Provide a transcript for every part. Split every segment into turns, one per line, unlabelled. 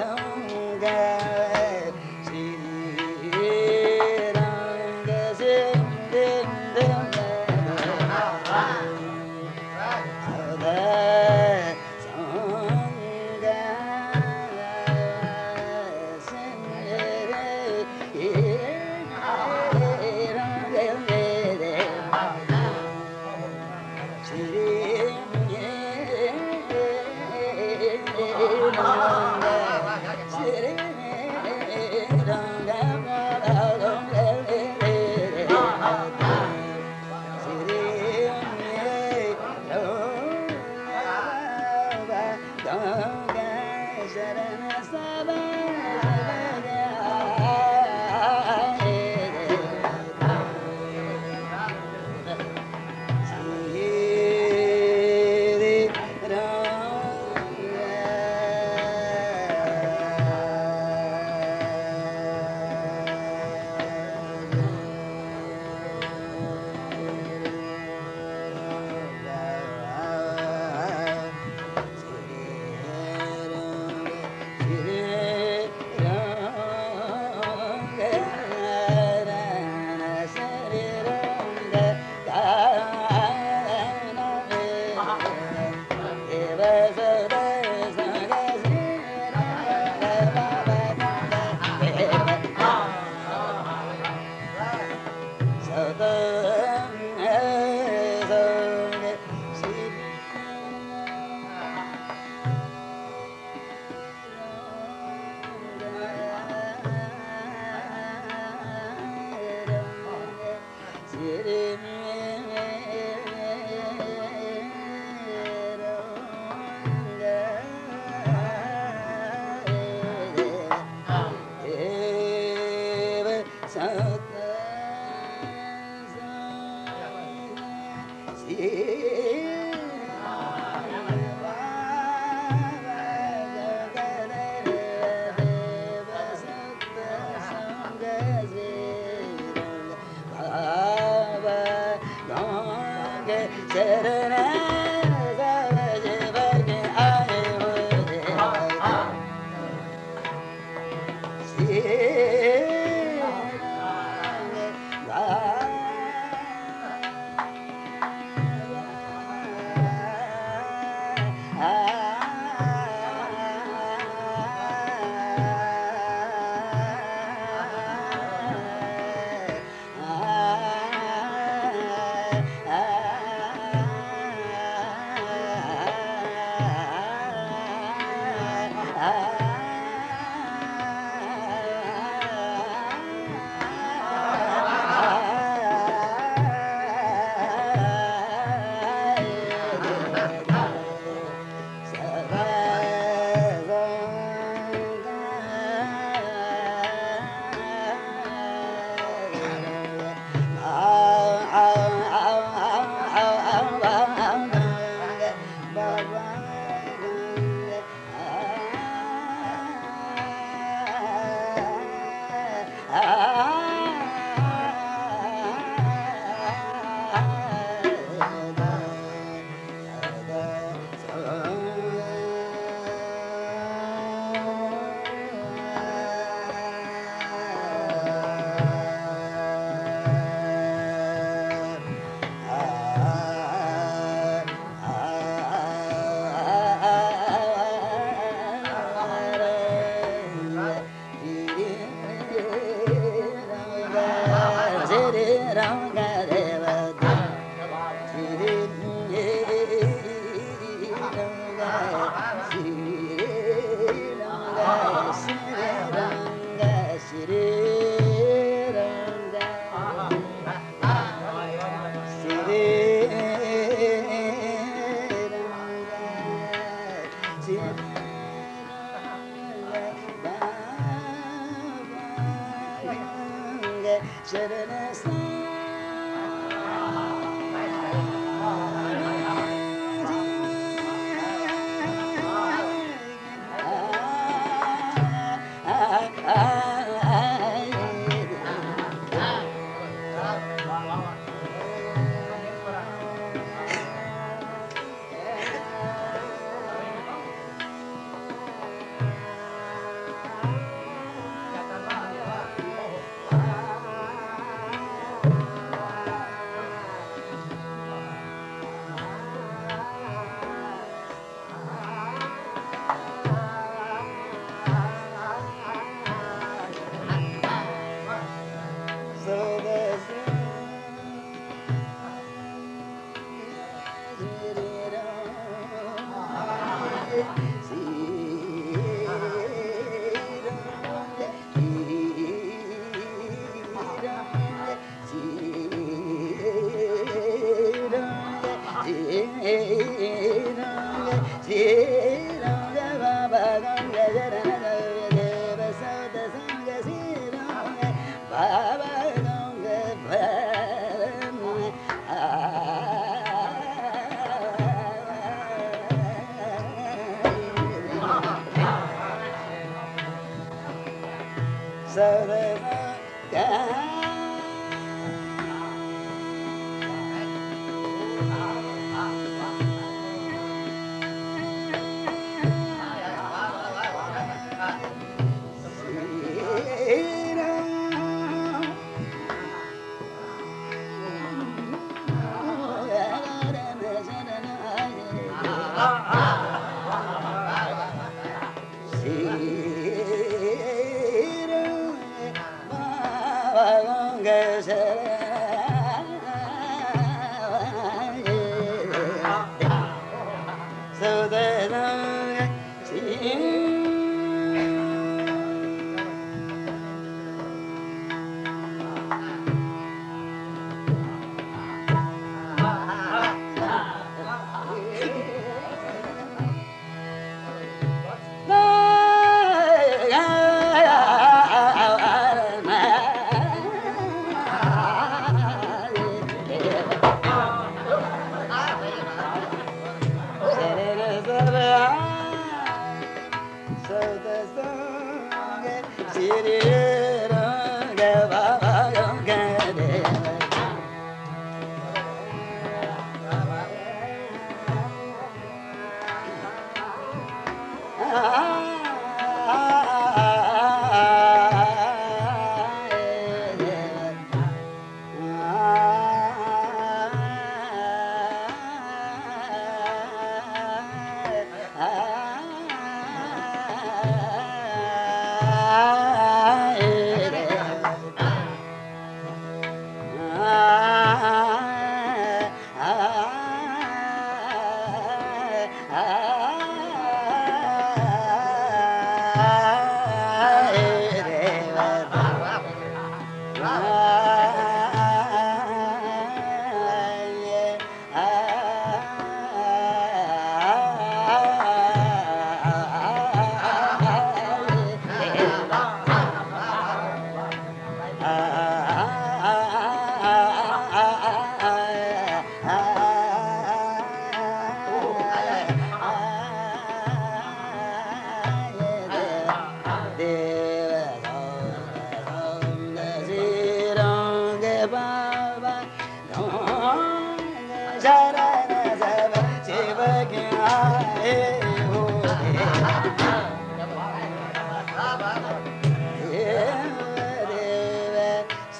so Yeah.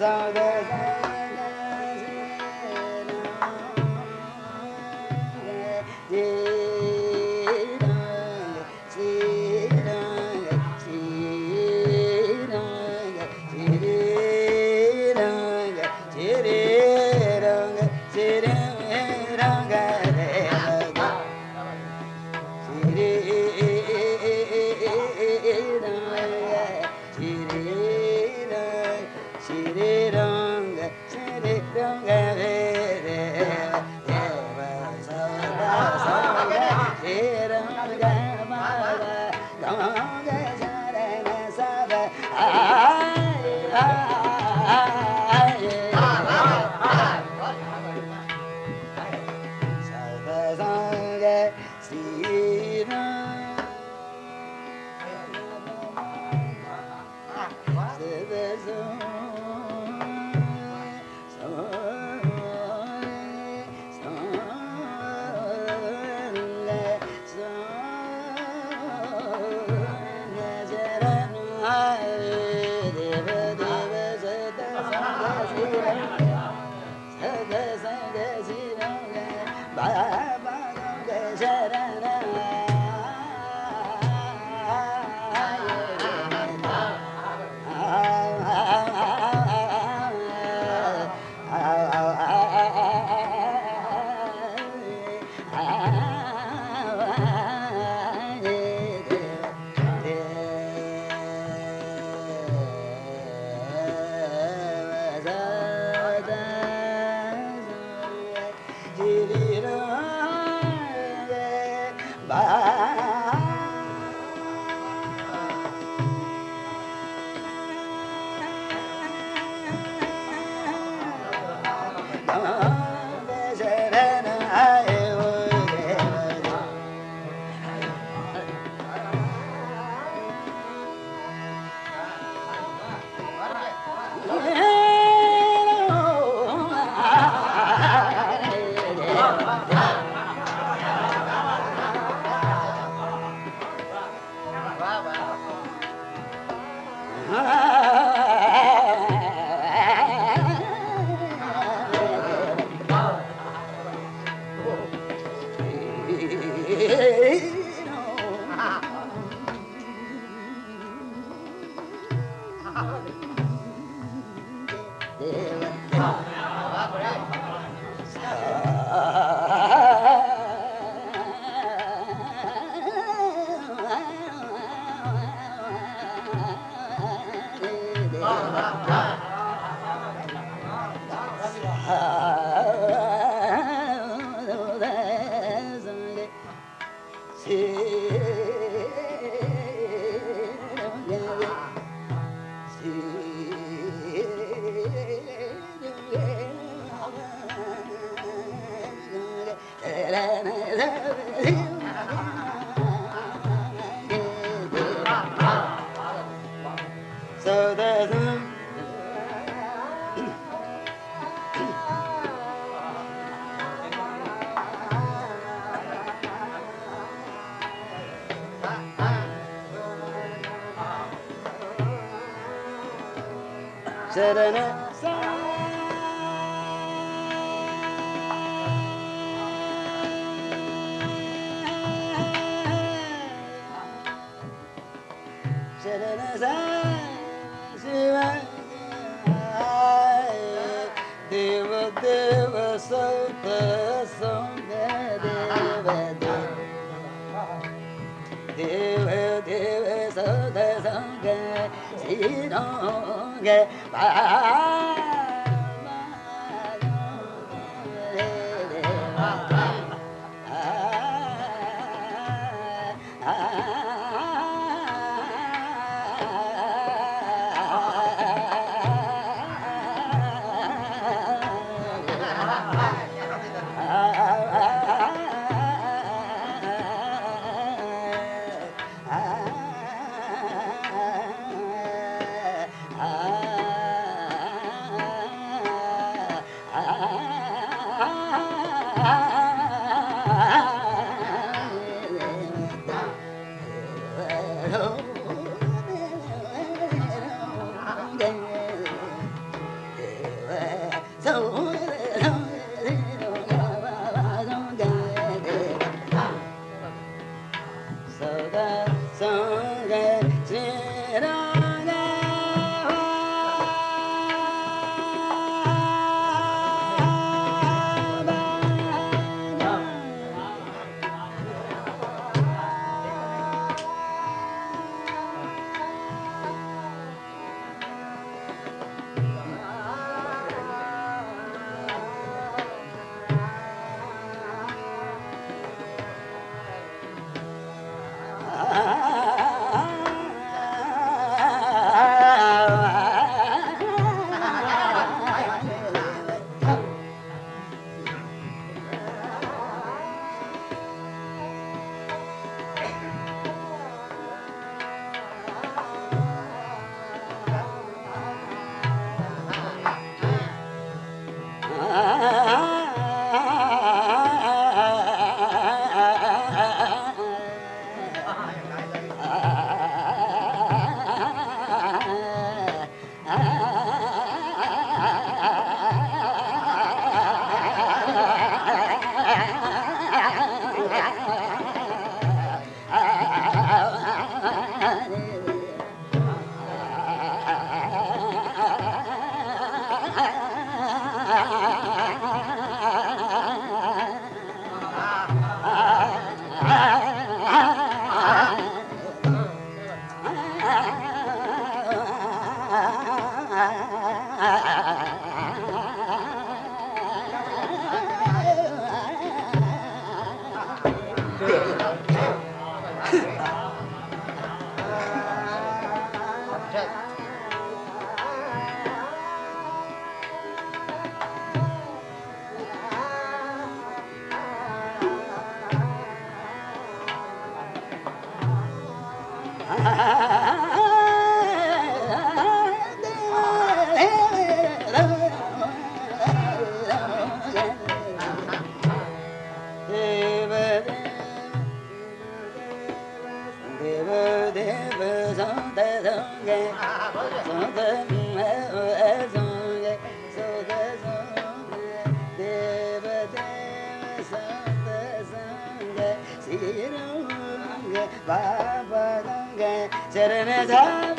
सागर Ah, ah, ah, ah. म्हणजे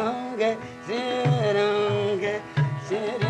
Zange sirange sirange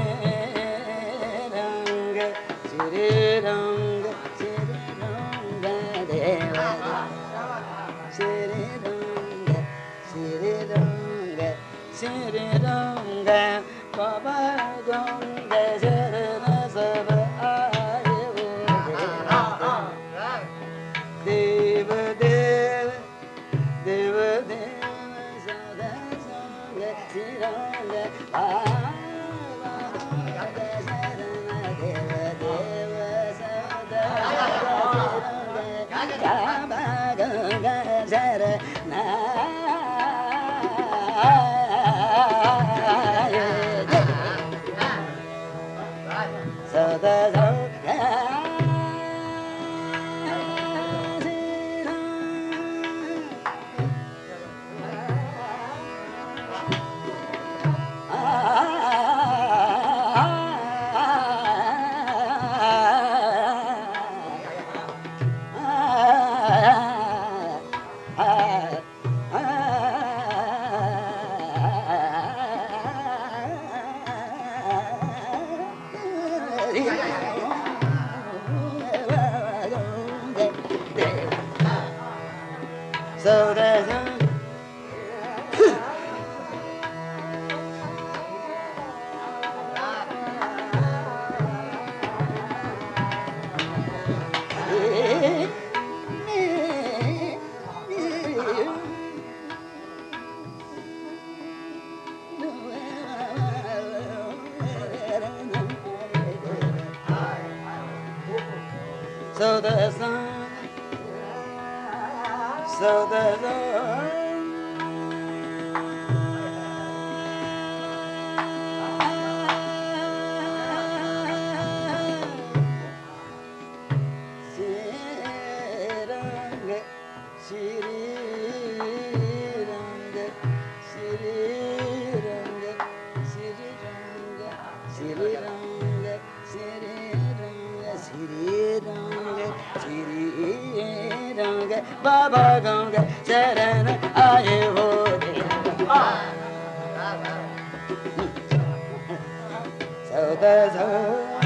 やいやいや走的走。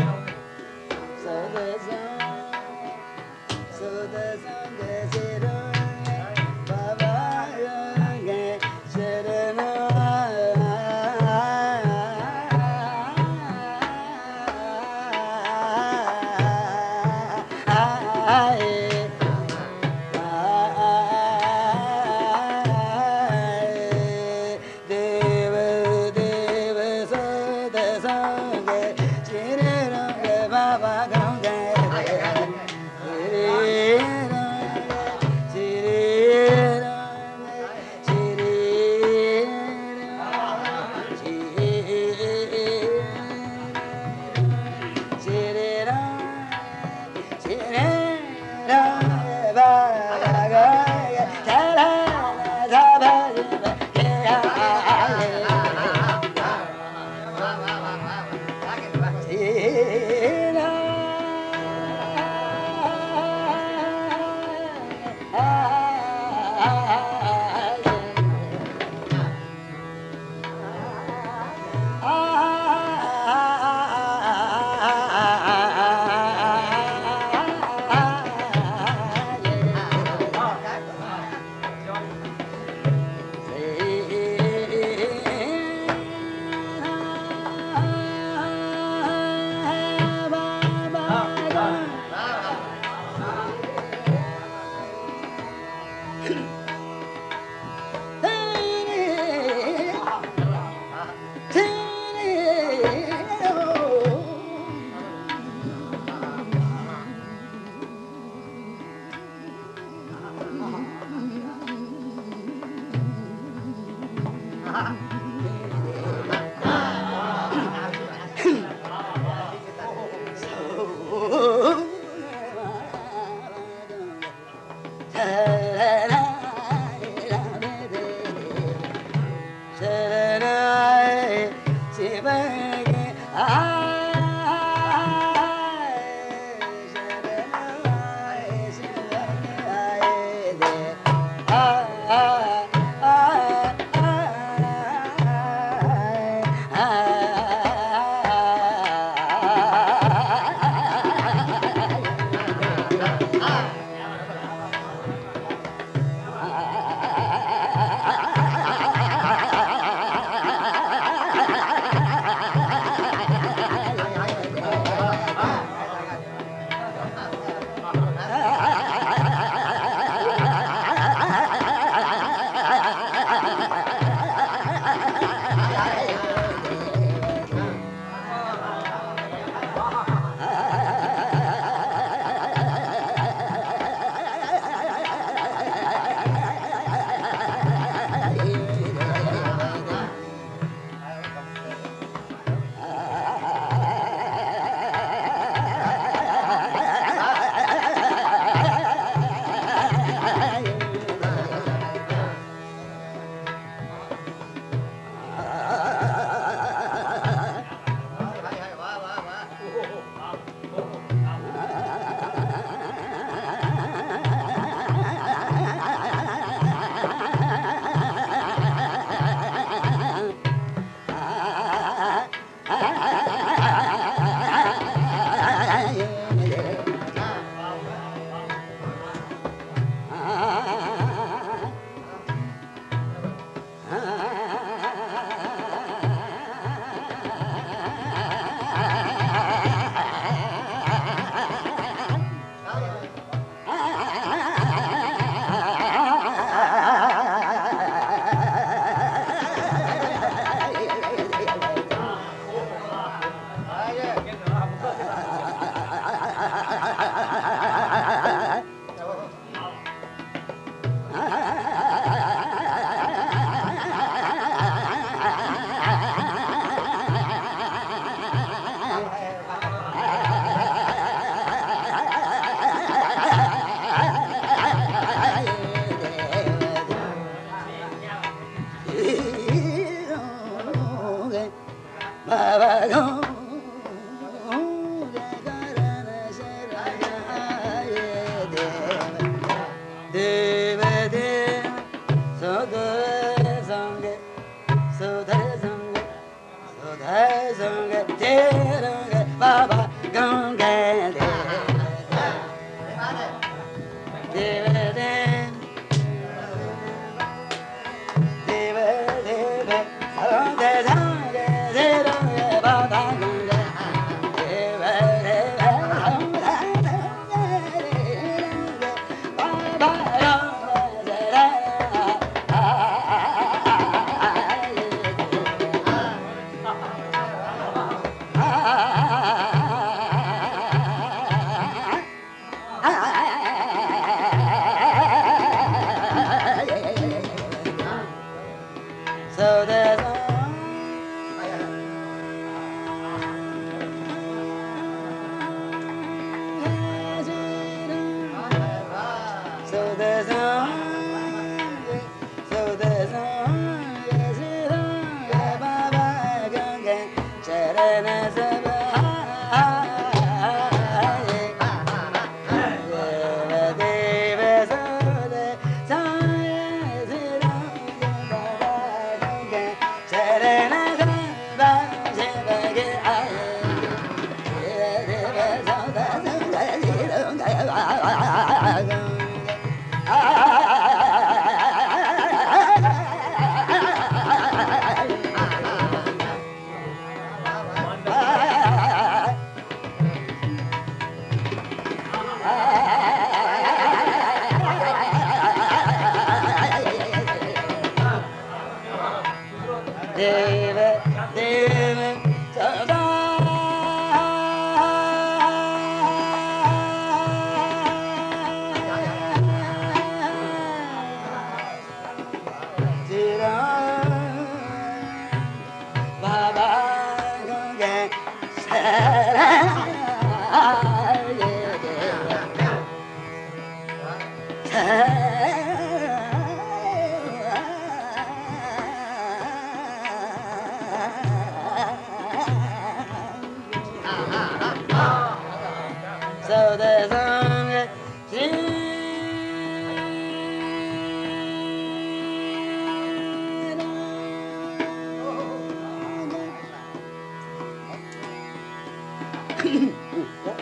Cinco.